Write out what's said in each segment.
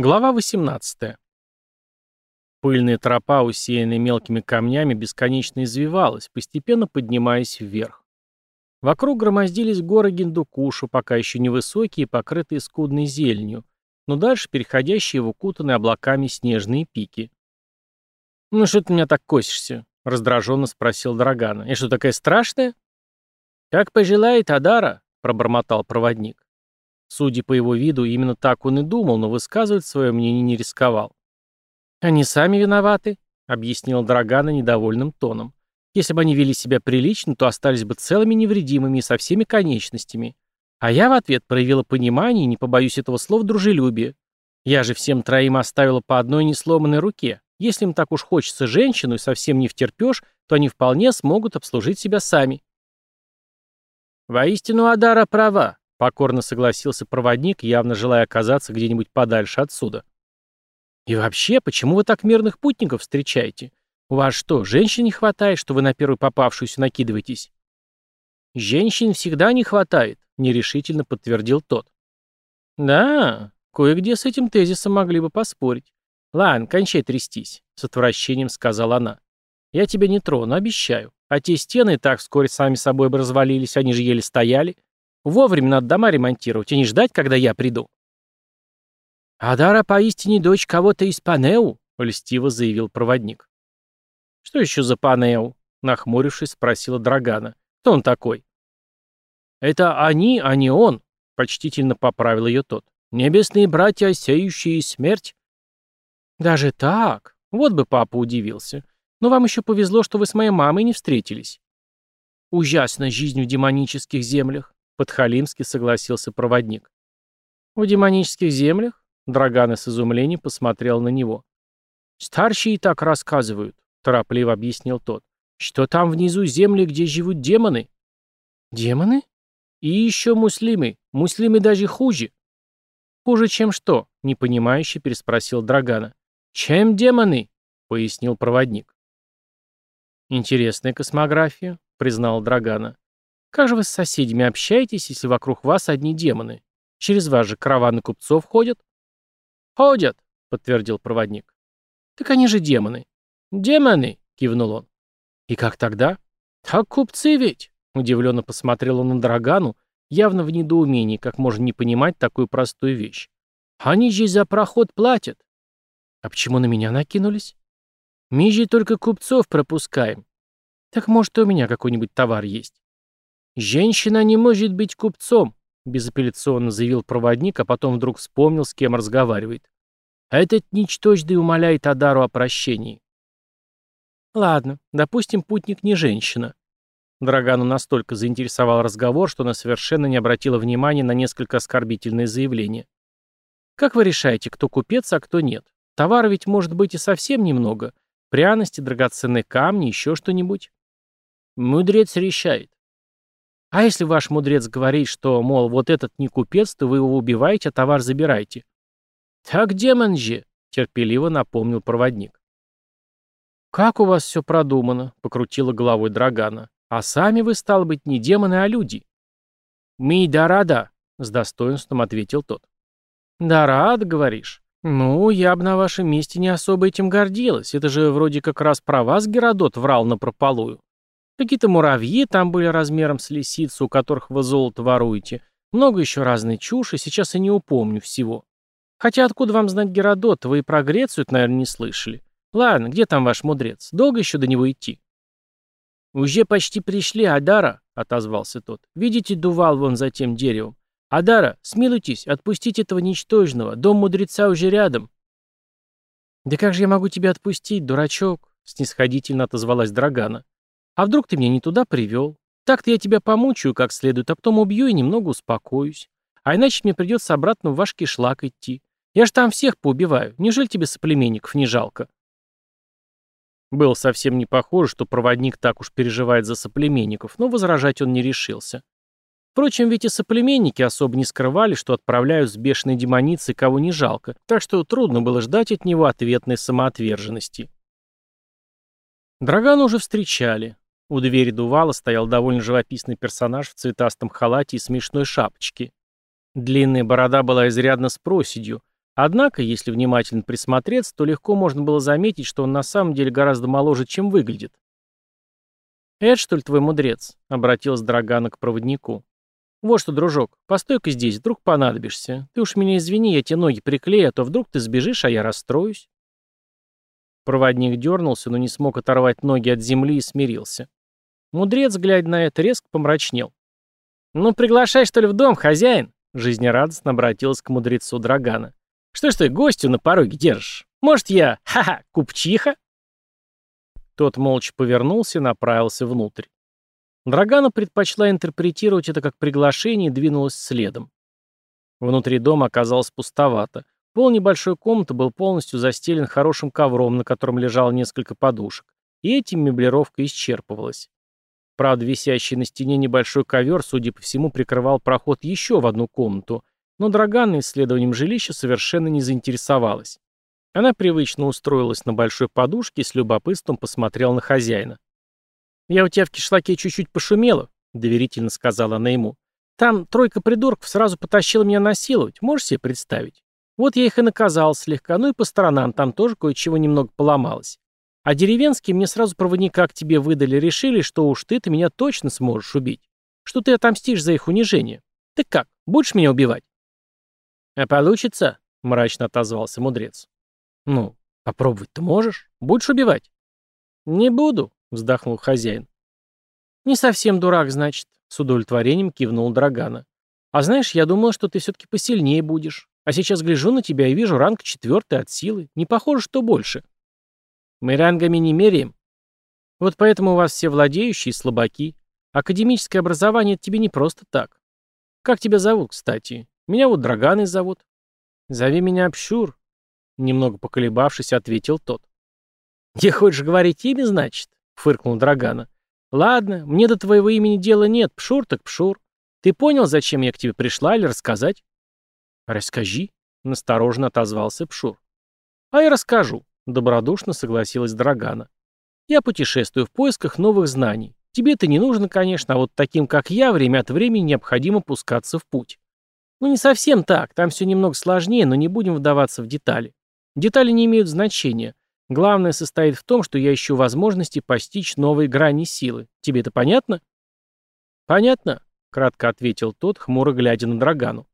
Глава 18. Пыльная тропа, усеянная мелкими камнями, бесконечно извивалась, постепенно поднимаясь вверх. Вокруг громоздились горы Гиндукушу, пока еще невысокие покрытые скудной зеленью, но дальше переходящие в укутанные облаками снежные пики. «Ну что ты меня так косишься?» — раздраженно спросил Драгана. «Я что, такая страшная?» «Как пожелает Адара», — пробормотал проводник. Судя по его виду, именно так он и думал, но высказывать свое мнение не рисковал. «Они сами виноваты», — объяснил Драгана недовольным тоном. «Если бы они вели себя прилично, то остались бы целыми невредимыми и со всеми конечностями. А я в ответ проявила понимание и, не побоюсь этого слова, дружелюбие. Я же всем троим оставила по одной несломанной руке. Если им так уж хочется женщину и совсем не втерпешь, то они вполне смогут обслужить себя сами». «Воистину Адара права», Покорно согласился проводник, явно желая оказаться где-нибудь подальше отсюда. «И вообще, почему вы так мирных путников встречаете? У вас что, женщин не хватает, что вы на первую попавшуюся накидываетесь?» «Женщин всегда не хватает», — нерешительно подтвердил тот. «Да, кое-где с этим тезисом могли бы поспорить. Ладно, кончай трястись», — с отвращением сказала она. «Я тебя не трону, обещаю. А те стены и так вскоре сами собой бы развалились, они же еле стояли. Вовремя надо дома ремонтировать, а не ждать, когда я приду. «Адара поистине дочь кого-то из Панеу», — льстиво заявил проводник. «Что еще за Панеу?» — нахмурившись, спросила Драгана. «Кто он такой?» «Это они, а не он», — почтительно поправил ее тот. «Небесные братья, сеющие смерть». «Даже так? Вот бы папа удивился. Но вам еще повезло, что вы с моей мамой не встретились». «Ужасна жизнь в демонических землях», Подхалимски согласился проводник. «В демонических землях?» Драгана с изумлением посмотрел на него. «Старшие и так рассказывают», — торопливо объяснил тот, «что там внизу земли, где живут демоны». «Демоны?» «И еще муслимы. Муслимы даже хуже». «Хуже, чем что?» — непонимающе переспросил Драгана. «Чем демоны?» — пояснил проводник. «Интересная космография», — признал Драгана. Как же вы с соседями общаетесь, если вокруг вас одни демоны? Через вас же караваны купцов ходят? Ходят, подтвердил проводник. Так они же демоны. Демоны, кивнул он. И как тогда? Так купцы ведь. Удивленно посмотрел он на Драгану, явно в недоумении, как можно не понимать такую простую вещь. Они же за проход платят. А почему на меня накинулись? Мы же только купцов пропускаем. Так может, у меня какой-нибудь товар есть. «Женщина не может быть купцом», — безапелляционно заявил проводник, а потом вдруг вспомнил, с кем разговаривает. «Этот ничтожный умоляет Адару о прощении». «Ладно, допустим, путник не женщина». Драгану настолько заинтересовал разговор, что она совершенно не обратила внимания на несколько оскорбительные заявления. «Как вы решаете, кто купец, а кто нет? Товара ведь может быть и совсем немного. Пряности, драгоценные камни, еще что-нибудь». «Мудрец решает. А если ваш мудрец говорит, что, мол, вот этот не купец, то вы его убиваете, а товар забираете? Так демон же, терпеливо напомнил проводник. Как у вас все продумано, покрутила головой Драгана. А сами вы, стало быть, не демоны, а люди. Мы да рада, с достоинством ответил тот. Да рад, говоришь? Ну, я бы на вашем месте не особо этим гордилась. Это же вроде как раз про вас Геродот врал напропалую. Какие-то муравьи там были размером с лисицу, у которых вы золото воруете. Много еще разной чуши, сейчас я не упомню всего. Хотя откуда вам знать Геродот, вы и про Грецию, наверное, не слышали. Ладно, где там ваш мудрец? Долго еще до него идти? «Уже почти пришли, Адара», — отозвался тот. «Видите дувал вон за тем деревом? Адара, смилуйтесь, отпустите этого ничтожного, дом мудреца уже рядом». «Да как же я могу тебя отпустить, дурачок?» — снисходительно отозвалась Драгана. А вдруг ты меня не туда привел? Так-то я тебя помучаю как следует, а потом убью и немного успокоюсь. А иначе мне придется обратно в ваш кишлак идти. Я ж там всех поубиваю. Неужели тебе соплеменников не жалко?» Было совсем не похоже, что проводник так уж переживает за соплеменников, но возражать он не решился. Впрочем, ведь и соплеменники особо не скрывали, что отправляют с бешеной демоницей кого не жалко, так что трудно было ждать от него ответной самоотверженности. Драгана уже встречали. У двери Дувала стоял довольно живописный персонаж в цветастом халате и смешной шапочке. Длинная борода была изрядно с проседью, Однако, если внимательно присмотреться, то легко можно было заметить, что он на самом деле гораздо моложе, чем выглядит. «Это, что ли, твой мудрец?» — обратилась Драгана к проводнику. «Вот что, дружок, постой-ка здесь, вдруг понадобишься. Ты уж меня извини, я тебе ноги приклею, а то вдруг ты сбежишь, а я расстроюсь». Проводник дернулся, но не смог оторвать ноги от земли и смирился. Мудрец, глядя на это, резко помрачнел. «Ну, приглашай, что ли, в дом, хозяин?» Жизнерадостно обратилась к мудрецу Драгана. «Что ж ты гостю на пороге держишь? Может, я, ха-ха, купчиха?» Тот молча повернулся и направился внутрь. Драгана предпочла интерпретировать это как приглашение и двинулась следом. Внутри дома оказалось пустовато. Пол небольшой комнаты был полностью застелен хорошим ковром, на котором лежало несколько подушек, и этим меблировка исчерпывалась. Правда, висящий на стене небольшой ковер, судя по всему, прикрывал проход еще в одну комнату, но Драгана исследованием жилища совершенно не заинтересовалась. Она привычно устроилась на большой подушке и с любопытством посмотрела на хозяина. «Я у тебя в кишлаке чуть-чуть пошумела», — доверительно сказала она ему. «Там тройка придурков сразу потащила меня насиловать, можешь себе представить? Вот я их и наказал слегка, ну и по сторонам там тоже кое-чего немного поломалось. А деревенские мне сразу проводника к тебе выдали, решили, что уж ты-то меня точно сможешь убить. Что ты отомстишь за их унижение. Ты как, будешь меня убивать? А получится? Мрачно отозвался мудрец. Ну, попробовать ты можешь? Будешь убивать? Не буду, вздохнул хозяин. Не совсем дурак, значит, с удовлетворением кивнул Драгана. А знаешь, я думал, что ты все-таки посильнее будешь. А сейчас гляжу на тебя и вижу ранг четвертый от силы. Не похоже, что больше. — мы рангами не меряем. Вот поэтому у вас все владеющие слабаки. Академическое образование тебе не просто так. Как тебя зовут, кстати? Меня вот Драганой зовут. Зови меня Общур. Немного поколебавшись, ответил тот. «Не хочешь говорить имя, значит?» — фыркнул Драгана. «Ладно, мне до твоего имени дела нет, Пшур так Пшур. Ты понял, зачем я к тебе пришла или рассказать?» «Расскажи», — настороженно отозвался Пшур. «А я расскажу. Добродушно согласилась Драгана. Я путешествую в поисках новых знаний. Тебе это не нужно, конечно, а вот таким, как я, время от времени необходимо пускаться в путь. Ну, не совсем так, там все немного сложнее, но не будем вдаваться в детали. Детали не имеют значения. Главное состоит в том, что я ищу возможности постичь новые грани силы. Тебе это понятно? Понятно, кратко ответил тот, хмуро глядя на Драгану.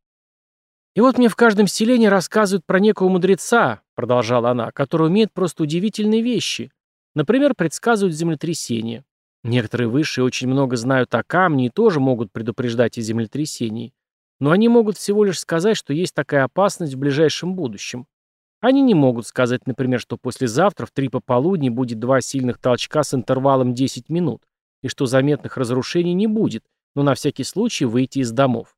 И вот мне в каждом селении рассказывают про некого мудреца, продолжала она, который умеет просто удивительные вещи. Например, предсказывают землетрясения. Некоторые высшие очень много знают о камне и тоже могут предупреждать о землетрясении. Но они могут всего лишь сказать, что есть такая опасность в ближайшем будущем. Они не могут сказать, например, что послезавтра в три пополудни будет два сильных толчка с интервалом 10 минут, и что заметных разрушений не будет, но на всякий случай выйти из домов.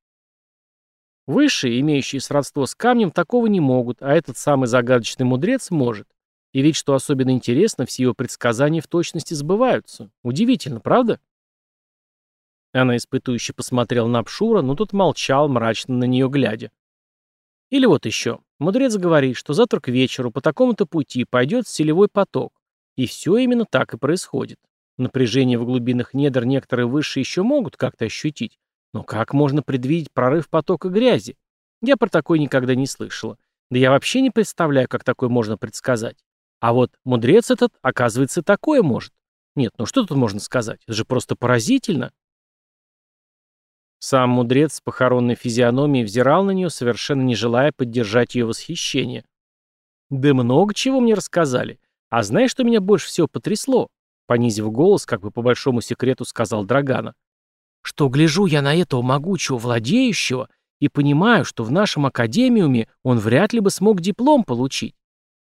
Высшие, имеющие сродство с камнем, такого не могут, а этот самый загадочный мудрец может. И ведь, что особенно интересно, все его предсказания в точности сбываются. Удивительно, правда? Она испытующе посмотрела на Пшура, но тот молчал, мрачно на нее глядя. Или вот еще. Мудрец говорит, что завтра к вечеру по такому-то пути пойдет селевой поток. И все именно так и происходит. Напряжение в глубинах недр некоторые высшие еще могут как-то ощутить, но как можно предвидеть прорыв потока грязи? Я про такое никогда не слышала. Да я вообще не представляю, как такое можно предсказать. А вот мудрец этот, оказывается, такое может. Нет, ну что тут можно сказать? Это же просто поразительно. Сам мудрец с похоронной физиономией взирал на нее, совершенно не желая поддержать ее восхищение. «Да много чего мне рассказали. А знаешь, что меня больше всего потрясло?» Понизив голос, как бы по большому секрету сказал Драгана что гляжу я на этого могучего владеющего и понимаю, что в нашем академиуме он вряд ли бы смог диплом получить.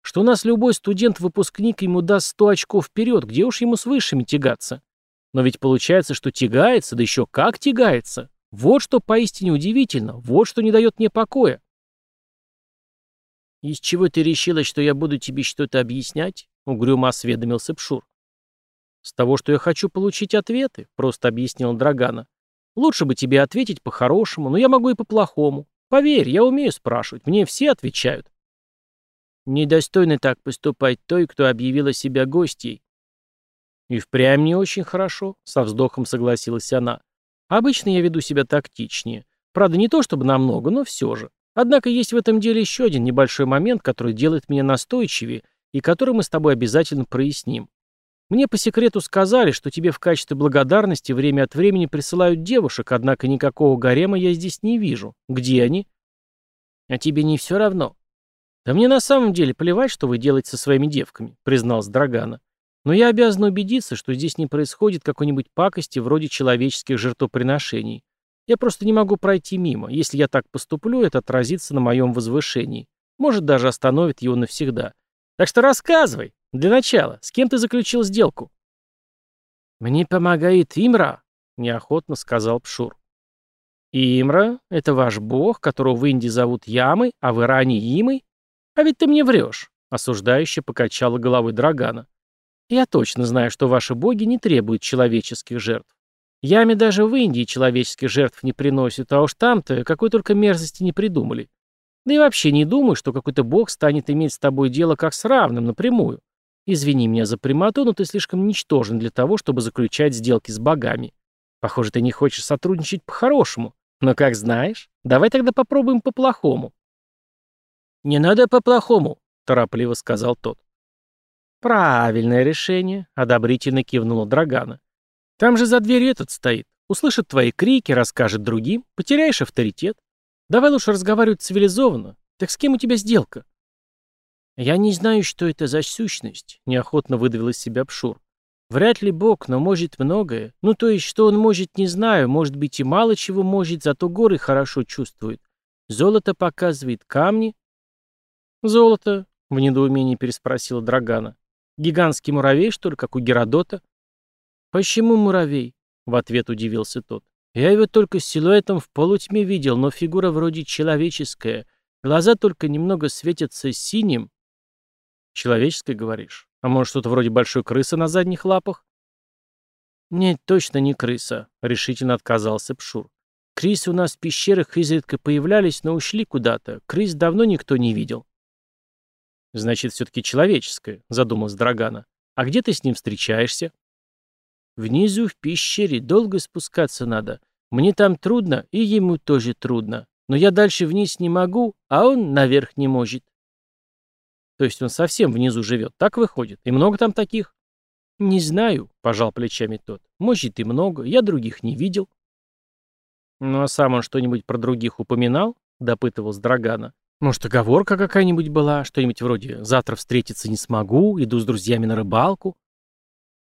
Что у нас любой студент-выпускник ему даст 100 очков вперед, где уж ему с высшими тягаться. Но ведь получается, что тягается, да еще как тягается. Вот что поистине удивительно, вот что не дает мне покоя. «Из чего ты решила, что я буду тебе что-то объяснять?» — угрюмо осведомился Пшур. «С того, что я хочу получить ответы», — просто объяснил Драгана. «Лучше бы тебе ответить по-хорошему, но я могу и по-плохому. Поверь, я умею спрашивать, мне все отвечают». «Недостойно так поступать той, кто объявила себя гостьей». «И впрямь не очень хорошо», — со вздохом согласилась она. «Обычно я веду себя тактичнее. Правда, не то чтобы намного, но все же. Однако есть в этом деле еще один небольшой момент, который делает меня настойчивее и который мы с тобой обязательно проясним. Мне по секрету сказали, что тебе в качестве благодарности время от времени присылают девушек, однако никакого гарема я здесь не вижу. Где они? А тебе не все равно? Да мне на самом деле плевать, что вы делаете со своими девками, признался Драгана. Но я обязан убедиться, что здесь не происходит какой-нибудь пакости вроде человеческих жертвоприношений. Я просто не могу пройти мимо. Если я так поступлю, это отразится на моем возвышении. Может, даже остановит его навсегда. Так что рассказывай. Для начала, с кем ты заключил сделку? Мне помогает Имра, неохотно сказал Пшур. Имра — это ваш бог, которого в Индии зовут Ямой, а в Иране Имой? А ведь ты мне врешь, осуждающе покачала головой Драгана. Я точно знаю, что ваши боги не требуют человеческих жертв. Яме даже в Индии человеческих жертв не приносят, а уж там-то какой только мерзости не придумали. Да и вообще не думаю, что какой-то бог станет иметь с тобой дело как с равным напрямую. Извини меня за прямоту, но ты слишком ничтожен для того, чтобы заключать сделки с богами. Похоже, ты не хочешь сотрудничать по-хорошему. Но как знаешь, давай тогда попробуем по-плохому. Не надо по-плохому, торопливо сказал тот. Правильное решение, одобрительно кивнула Драгана. Там же за дверью этот стоит. Услышит твои крики, расскажет другим, потеряешь авторитет. Давай лучше разговаривать цивилизованно. Так с кем у тебя сделка? «Я не знаю, что это за сущность», — неохотно выдавил из себя Пшур. «Вряд ли Бог, но может многое. Ну, то есть, что он может, не знаю, может быть и мало чего может, зато горы хорошо чувствует. Золото показывает, камни». «Золото?» — в недоумении переспросила Драгана. «Гигантский муравей, что ли, как у Геродота?» «Почему муравей?» — в ответ удивился тот. «Я его только силуэтом в полутьме видел, но фигура вроде человеческая. Глаза только немного светятся синим, Человеческой, говоришь? А может, что-то вроде большой крысы на задних лапах? Нет, точно не крыса, решительно отказался Пшур. Крысы у нас в пещерах изредка появлялись, но ушли куда-то. Крыс давно никто не видел. Значит, все-таки человеческое, задумалась Драгана. А где ты с ним встречаешься? Внизу в пещере долго спускаться надо. Мне там трудно, и ему тоже трудно. Но я дальше вниз не могу, а он наверх не может. То есть он совсем внизу живет, так выходит? И много там таких? Не знаю, пожал плечами тот. Может и много, я других не видел. Ну а сам он что-нибудь про других упоминал? Допытывался Драгана. Может, оговорка какая-нибудь была, что-нибудь вроде «завтра встретиться не смогу, иду с друзьями на рыбалку»?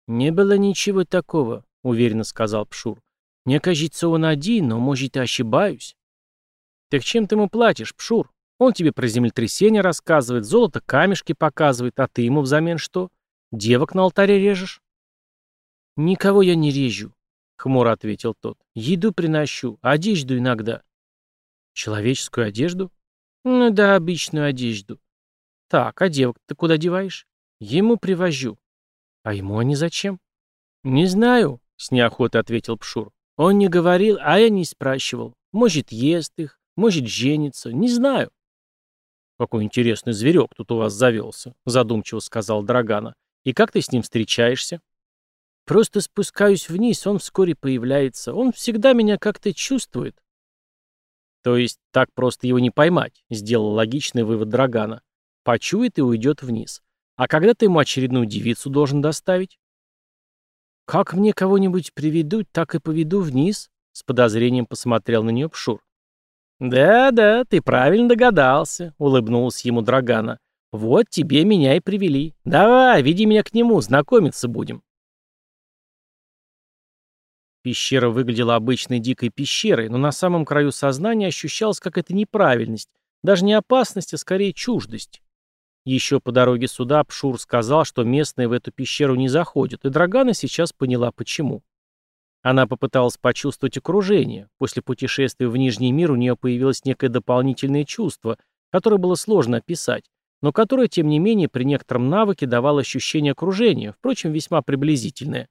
«Не было ничего такого», — уверенно сказал Пшур. «Мне кажется, он один, но, может, и ошибаюсь». «Так чем ты ему платишь, Пшур?» Он тебе про землетрясение рассказывает, золото камешки показывает, а ты ему взамен что? Девок на алтаре режешь? Никого я не режу, хмуро ответил тот. Еду приношу, одежду иногда. Человеческую одежду? Ну да, обычную одежду. Так, а девок ты куда деваешь? Ему привожу. А ему они зачем? Не знаю, с неохотой ответил Пшур. Он не говорил, а я не спрашивал. Может, ест их, может, женится, не знаю. «Какой интересный зверек тут у вас завелся», — задумчиво сказал Драгана. «И как ты с ним встречаешься?» «Просто спускаюсь вниз, он вскоре появляется. Он всегда меня как-то чувствует». «То есть так просто его не поймать», — сделал логичный вывод Драгана. «Почует и уйдет вниз. А когда ты ему очередную девицу должен доставить?» «Как мне кого-нибудь приведут, так и поведу вниз», — с подозрением посмотрел на нее Пшур. «Да-да, ты правильно догадался», — улыбнулась ему Драгана. «Вот тебе меня и привели. Давай, веди меня к нему, знакомиться будем». Пещера выглядела обычной дикой пещерой, но на самом краю сознания ощущалась какая-то неправильность, даже не опасность, а скорее чуждость. Еще по дороге сюда Пшур сказал, что местные в эту пещеру не заходят, и Драгана сейчас поняла, почему. Она попыталась почувствовать окружение. После путешествия в Нижний мир у нее появилось некое дополнительное чувство, которое было сложно описать, но которое, тем не менее, при некотором навыке давало ощущение окружения, впрочем, весьма приблизительное.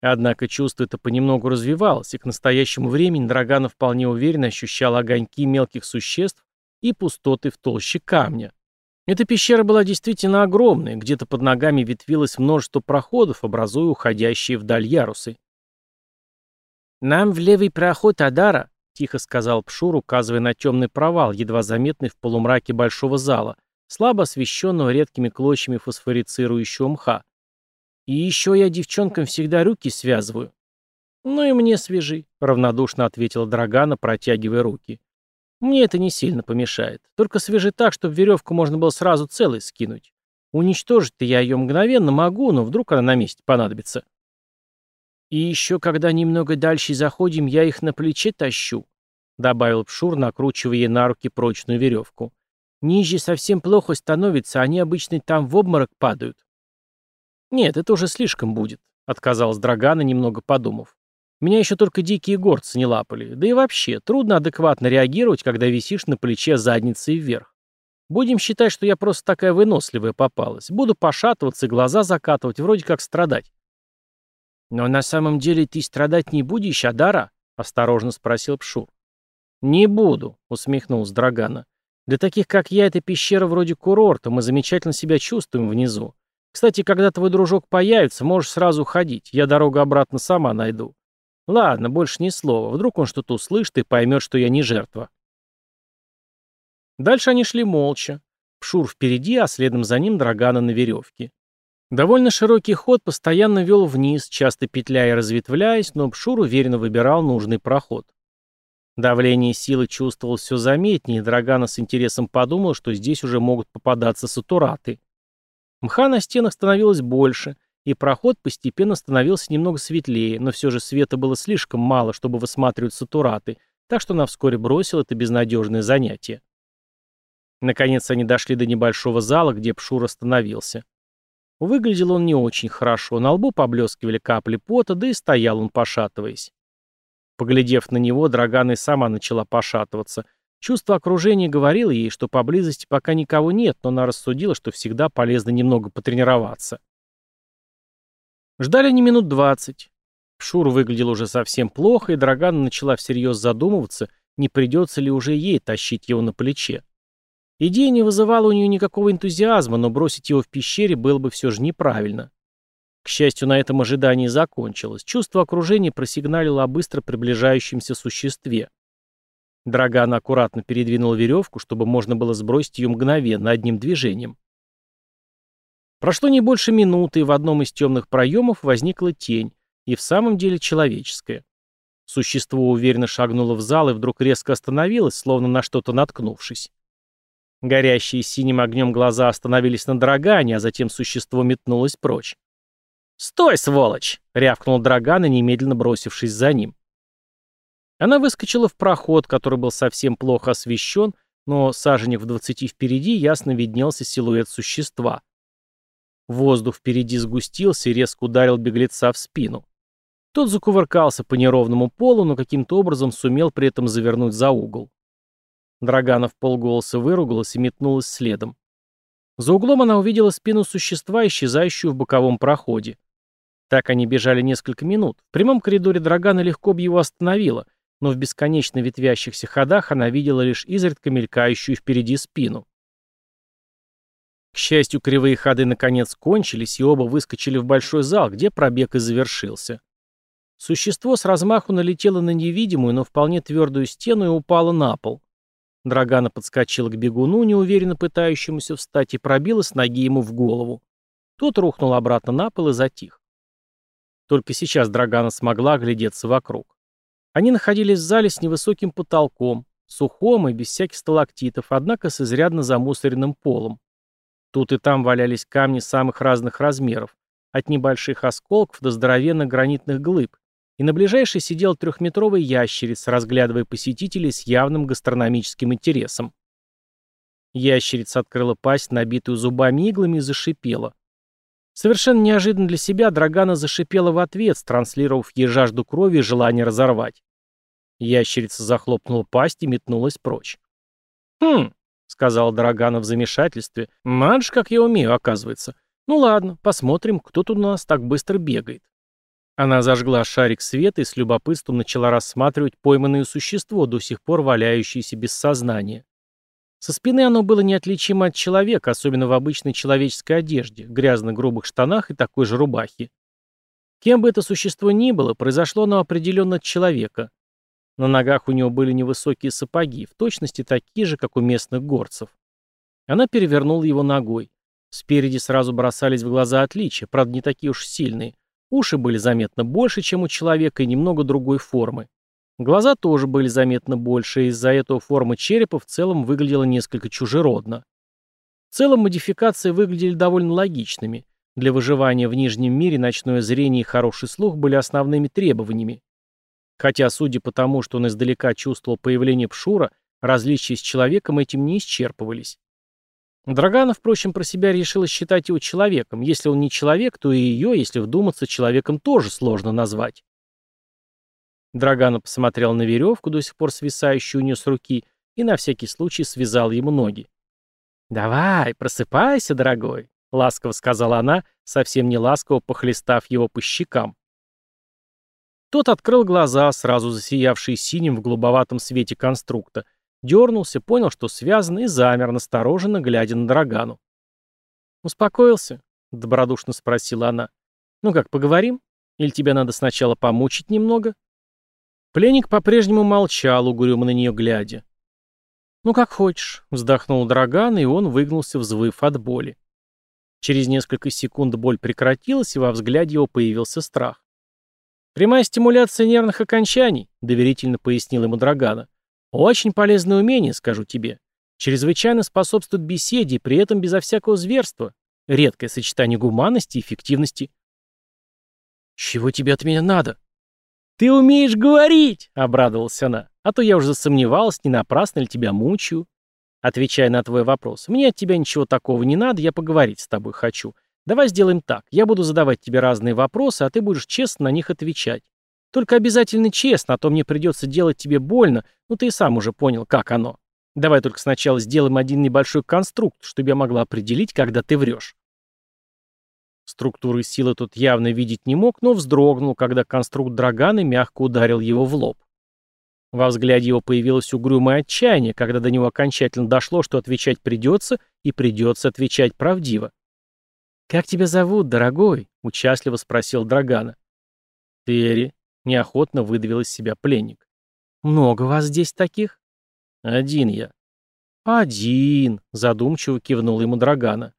Однако чувство это понемногу развивалось, и к настоящему времени Драгана вполне уверенно ощущал огоньки мелких существ и пустоты в толще камня. Эта пещера была действительно огромной, где-то под ногами ветвилось множество проходов, образуя уходящие вдаль ярусы. «Нам в левый проход Адара», тихо сказал Пшур, указывая на темный провал, едва заметный в полумраке большого зала, слабо освещенного редкими клочьями фосфорицирующего мха. «И еще я девчонкам всегда руки связываю». «Ну и мне свяжи», — равнодушно ответила Драгана, протягивая руки. «Мне это не сильно помешает. Только свяжи так, чтобы веревку можно было сразу целой скинуть. Уничтожить-то я ее мгновенно могу, но вдруг она на месте понадобится». «И еще, когда немного дальше заходим, я их на плече тащу», — добавил Пшур, накручивая ей на руки прочную веревку. «Ниже совсем плохо становится, они обычно там в обморок падают». «Нет, это уже слишком будет», — отказалась Драгана, немного подумав. «Меня еще только дикие горцы не лапали. Да и вообще, трудно адекватно реагировать, когда висишь на плече задницей вверх. Будем считать, что я просто такая выносливая попалась. Буду пошатываться, глаза закатывать, вроде как страдать. «Но на самом деле ты страдать не будешь, Адара?» — осторожно спросил Пшур. «Не буду», — усмехнулся Драгана. «Для таких, как я, эта пещера вроде курорта, мы замечательно себя чувствуем внизу. Кстати, когда твой дружок появится, можешь сразу уходить, я дорогу обратно сама найду. Ладно, больше ни слова, вдруг он что-то услышит и поймет, что я не жертва». Дальше они шли молча. Пшур впереди, а следом за ним Драгана на веревке. Довольно широкий ход постоянно вел вниз, часто петляя и разветвляясь, но Пшур уверенно выбирал нужный проход. Давление силы чувствовалось все заметнее, и Драгана с интересом подумал, что здесь уже могут попадаться сатураты. Мха на стенах становилось больше, и проход постепенно становился немного светлее, но все же света было слишком мало, чтобы высматривать сатураты, так что она вскоре бросила это безнадежное занятие. Наконец они дошли до небольшого зала, где Пшур остановился. Выглядел он не очень хорошо, на лбу поблескивали капли пота, да и стоял он, пошатываясь. Поглядев на него, Драгана и сама начала пошатываться. Чувство окружения говорило ей, что поблизости пока никого нет, но она рассудила, что всегда полезно немного потренироваться. Ждали они минут двадцать. Шур выглядел уже совсем плохо, и Драгана начала всерьез задумываться, не придется ли уже ей тащить его на плече. Идея не вызывала у нее никакого энтузиазма, но бросить его в пещере было бы все же неправильно. К счастью, на этом ожидание закончилось. Чувство окружения просигналило о быстро приближающемся существе. Драган аккуратно передвинул веревку, чтобы можно было сбросить ее мгновенно, одним движением. Прошло не больше минуты, и в одном из темных проемов возникла тень, и в самом деле человеческая. Существо уверенно шагнуло в зал и вдруг резко остановилось, словно на что-то наткнувшись. Горящие синим огнем глаза остановились на Драгане, а затем существо метнулось прочь. «Стой, сволочь!» — рявкнул Драган и немедленно бросившись за ним. Она выскочила в проход, который был совсем плохо освещен, но саженек в двадцати впереди ясно виднелся силуэт существа. Воздух впереди сгустился и резко ударил беглеца в спину. Тот закувыркался по неровному полу, но каким-то образом сумел при этом завернуть за угол. Драганов полголоса выругалась и метнулась следом. За углом она увидела спину существа, исчезающую в боковом проходе. Так они бежали несколько минут. В прямом коридоре Драгана легко бы его остановила, но в бесконечно ветвящихся ходах она видела лишь изредка мелькающую впереди спину. К счастью, кривые ходы наконец кончились, и оба выскочили в большой зал, где пробег и завершился. Существо с размаху налетело на невидимую, но вполне твердую стену и упало на пол. Драгана подскочила к бегуну, неуверенно пытающемуся встать, и пробила с ноги ему в голову. Тот рухнул обратно на пол и затих. Только сейчас Драгана смогла оглядеться вокруг. Они находились в зале с невысоким потолком, сухом и без всяких сталактитов, однако с изрядно замусоренным полом. Тут и там валялись камни самых разных размеров, от небольших осколков до здоровенных гранитных глыб, и на ближайшей сидел трехметровый ящериц, разглядывая посетителей с явным гастрономическим интересом. Ящерица открыла пасть, набитую зубами иглами, и зашипела. Совершенно неожиданно для себя Драгана зашипела в ответ, транслировав ей жажду крови и желание разорвать. Ящерица захлопнула пасть и метнулась прочь. «Хм», — сказал Драгана в замешательстве, — «мадж, как я умею, оказывается. Ну ладно, посмотрим, кто тут у нас так быстро бегает». Она зажгла шарик света и с любопытством начала рассматривать пойманное существо, до сих пор валяющееся без сознания. Со спины оно было неотличимо от человека, особенно в обычной человеческой одежде, грязно-грубых штанах и такой же рубахе. Кем бы это существо ни было, произошло оно определенно от человека. На ногах у него были невысокие сапоги, в точности такие же, как у местных горцев. Она перевернула его ногой. Спереди сразу бросались в глаза отличия, правда не такие уж сильные. Уши были заметно больше, чем у человека, и немного другой формы. Глаза тоже были заметно больше, и из-за этого форма черепа в целом выглядела несколько чужеродно. В целом модификации выглядели довольно логичными. Для выживания в Нижнем мире ночное зрение и хороший слух были основными требованиями. Хотя, судя по тому, что он издалека чувствовал появление Пшура, различия с человеком этим не исчерпывались. Драгана, впрочем, про себя решила считать его человеком. Если он не человек, то и ее, если вдуматься, человеком тоже сложно назвать. Драгана посмотрел на веревку, до сих пор свисающую у нее с руки, и на всякий случай связал ему ноги. «Давай, просыпайся, дорогой», — ласково сказала она, совсем не ласково похлестав его по щекам. Тот открыл глаза, сразу засиявшие синим в голубоватом свете конструкта, дернулся, понял, что связан, и замер, настороженно глядя на Драгану. «Успокоился?» — добродушно спросила она. «Ну как, поговорим? Или тебе надо сначала помучить немного?» Пленник по-прежнему молчал, угрюмо на нее глядя. «Ну как хочешь», — вздохнул Драган, и он выгнулся, взвыв от боли. Через несколько секунд боль прекратилась, и во взгляде его появился страх. «Прямая стимуляция нервных окончаний», — доверительно пояснил ему Драгана. «Очень полезное умение, скажу тебе. Чрезвычайно способствует беседе, при этом безо всякого зверства. Редкое сочетание гуманности и эффективности». «Чего тебе от меня надо?» «Ты умеешь говорить!» — обрадовалась она. «А то я уже засомневалась, не напрасно ли тебя мучаю. Отвечая на твой вопрос, мне от тебя ничего такого не надо, я поговорить с тобой хочу. Давай сделаем так. Я буду задавать тебе разные вопросы, а ты будешь честно на них отвечать. Только обязательно честно, а то мне придется делать тебе больно, ну ты и сам уже понял, как оно. Давай только сначала сделаем один небольшой конструкт, чтобы я могла определить, когда ты врешь. Структуры силы тут явно видеть не мог, но вздрогнул, когда конструкт Драганы мягко ударил его в лоб. Во взгляде его появилось угрюмое отчаяние, когда до него окончательно дошло, что отвечать придется, и придется отвечать правдиво. «Как тебя зовут, дорогой?» — участливо спросил Драгана. «Терри», — неохотно выдавил из себя пленник. «Много вас здесь таких?» «Один я». «Один», — задумчиво кивнул ему Драгана.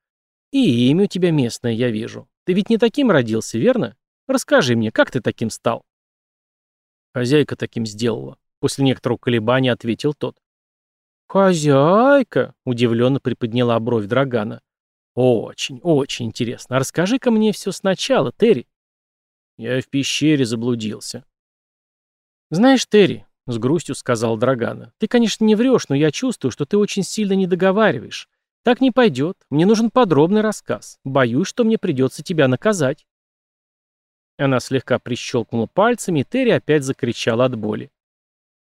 «И имя у тебя местное, я вижу. Ты ведь не таким родился, верно? Расскажи мне, как ты таким стал?» «Хозяйка таким сделала», — после некоторого колебания ответил тот. «Хозяйка?» — удивленно приподняла бровь Драгана. «Очень, очень интересно. Расскажи-ка мне все сначала, Терри». Я в пещере заблудился. «Знаешь, Терри», — с грустью сказал Драгана, — «ты, конечно, не врешь, но я чувствую, что ты очень сильно не договариваешь. Так не пойдет. Мне нужен подробный рассказ. Боюсь, что мне придется тебя наказать». Она слегка прищелкнула пальцами, и Терри опять закричал от боли.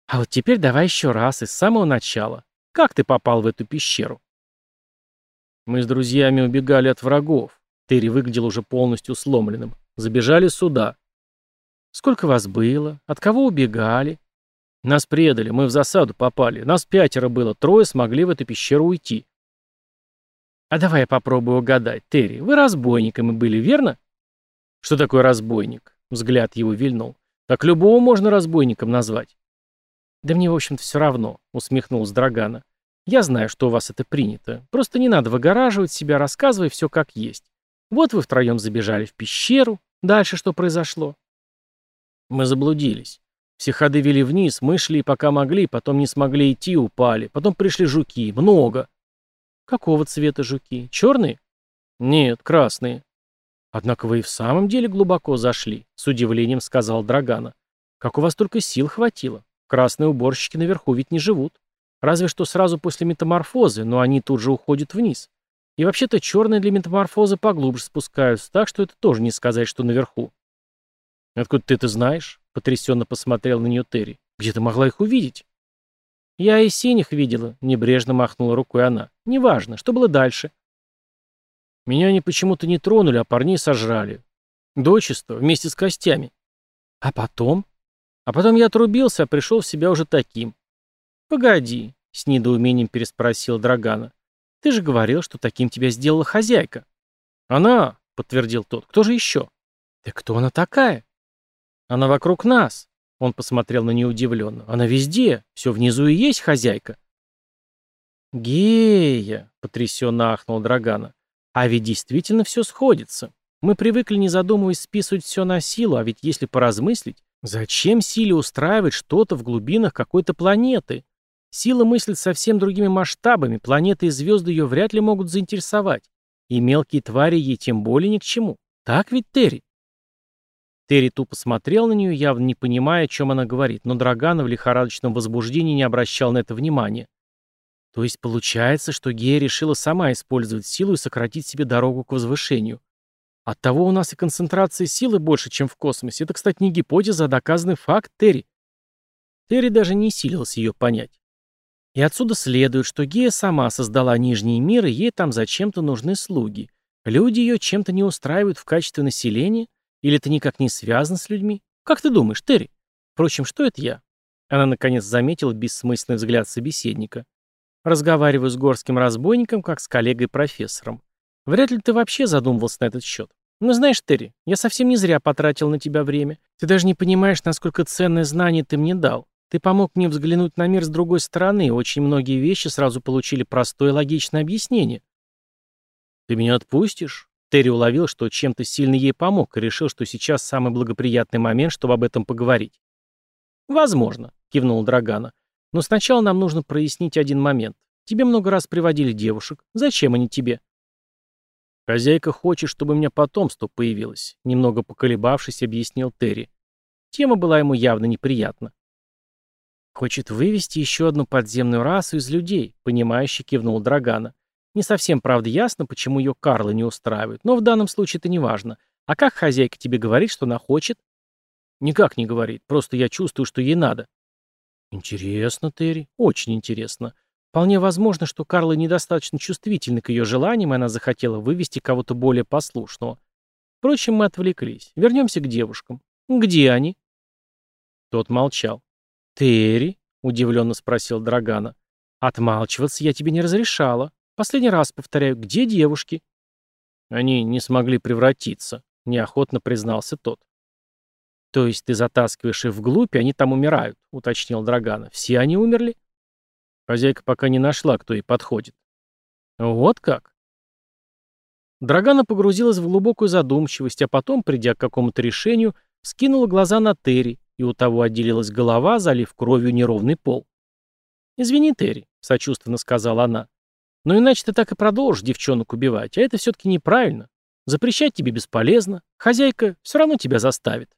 «А вот теперь давай еще раз, из самого начала. Как ты попал в эту пещеру?» Мы с друзьями убегали от врагов. Терри выглядел уже полностью сломленным. Забежали сюда. Сколько вас было? От кого убегали? Нас предали, мы в засаду попали. Нас пятеро было, трое смогли в эту пещеру уйти. А давай я попробую угадать. Терри, вы разбойниками были, верно? Что такое разбойник? Взгляд его вильнул. Так любого можно разбойником назвать. Да мне, в общем-то, все равно, усмехнулся Драгана. Я знаю, что у вас это принято. Просто не надо выгораживать себя, рассказывай все как есть. Вот вы втроем забежали в пещеру. Дальше что произошло? Мы заблудились. Все ходы вели вниз, мы шли пока могли, потом не смогли идти, упали. Потом пришли жуки. Много. Какого цвета жуки? Черные? Нет, красные. Однако вы и в самом деле глубоко зашли, с удивлением сказал Драгана. Как у вас только сил хватило. Красные уборщики наверху ведь не живут. Разве что сразу после метаморфозы, но они тут же уходят вниз. И вообще-то черные для метаморфозы поглубже спускаются, так что это тоже не сказать, что наверху. «Откуда ты это знаешь?» — потрясенно посмотрел на нее Терри. «Где ты могла их увидеть?» «Я и синих видела», — небрежно махнула рукой она. «Неважно, что было дальше?» «Меня они почему-то не тронули, а парней сожрали. Дочество, вместе с костями». «А потом?» «А потом я отрубился, а пришел в себя уже таким. «Погоди», — с недоумением переспросил Драгана. «Ты же говорил, что таким тебя сделала хозяйка». «Она», — подтвердил тот. «Кто же еще?» «Да кто она такая?» «Она вокруг нас. Он посмотрел на нее удивленно. «Она везде. Все внизу и есть хозяйка». «Гея!» — потрясенно ахнул Драгана. «А ведь действительно все сходится. Мы привыкли, не задумываясь, списывать все на силу, а ведь если поразмыслить, зачем силе устраивать что-то в глубинах какой-то планеты? Сила мыслит совсем другими масштабами, планеты и звезды ее вряд ли могут заинтересовать. И мелкие твари ей тем более ни к чему. Так ведь, Терри?» Терри тупо смотрел на нее, явно не понимая, о чем она говорит, но Драгана в лихорадочном возбуждении не обращал на это внимания. То есть получается, что Гея решила сама использовать силу и сократить себе дорогу к возвышению. Оттого у нас и концентрация силы больше, чем в космосе. Это, кстати, не гипотеза, а доказанный факт, Терри. Терри даже не силился ее понять. И отсюда следует, что Гея сама создала Нижний мир, и ей там зачем-то нужны слуги. Люди ее чем-то не устраивают в качестве населения, или это никак не связано с людьми? Как ты думаешь, Терри? Впрочем, что это я? Она, наконец, заметила бессмысленный взгляд собеседника. Разговариваю с горским разбойником, как с коллегой-профессором. Вряд ли ты вообще задумывался на этот счет. Но знаешь, Терри, я совсем не зря потратил на тебя время. Ты даже не понимаешь, насколько ценное знание ты мне дал. Ты помог мне взглянуть на мир с другой стороны, очень многие вещи сразу получили простое логичное объяснение. Ты меня отпустишь? Терри уловил, что чем-то сильно ей помог, и решил, что сейчас самый благоприятный момент, чтобы об этом поговорить. «Возможно», — кивнул Драгана. «Но сначала нам нужно прояснить один момент. Тебе много раз приводили девушек. Зачем они тебе?» «Хозяйка хочет, чтобы у меня потомство появилось», — немного поколебавшись, объяснил Терри. Тема была ему явно неприятна. «Хочет вывести еще одну подземную расу из людей», — понимающе кивнул Драгана. Не совсем, правда, ясно, почему ее Карла не устраивает, но в данном случае это не важно. А как хозяйка тебе говорит, что она хочет? Никак не говорит, просто я чувствую, что ей надо. Интересно, Терри, очень интересно. Вполне возможно, что Карла недостаточно чувствительна к ее желаниям, и она захотела вывести кого-то более послушного. Впрочем, мы отвлеклись. Вернемся к девушкам. Где они? Тот молчал. «Терри?» — удивленно спросил Драгана. «Отмалчиваться я тебе не разрешала. Последний раз повторяю, где девушки? Они не смогли превратиться, неохотно признался тот. То есть ты затаскиваешь их вглубь, и они там умирают, уточнил Драгана. Все они умерли? Хозяйка пока не нашла, кто ей подходит. Вот как? Драгана погрузилась в глубокую задумчивость, а потом, придя к какому-то решению, скинула глаза на Терри, и у того отделилась голова, залив кровью неровный пол. «Извини, Терри», — сочувственно сказала она. Но иначе ты так и продолжишь девчонок убивать, а это все-таки неправильно. Запрещать тебе бесполезно. Хозяйка все равно тебя заставит.